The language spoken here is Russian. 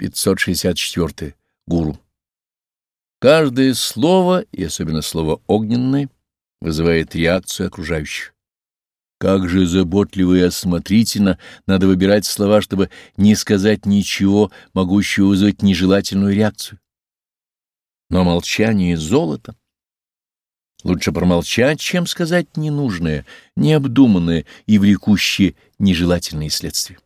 564. Гуру. Каждое слово, и особенно слово огненное, вызывает реакцию окружающих. Как же заботливо и осмотрительно надо выбирать слова, чтобы не сказать ничего, могущего вызвать нежелательную реакцию. Но молчание — золото. Лучше промолчать, чем сказать ненужное, необдуманное и влекущее нежелательные следствия.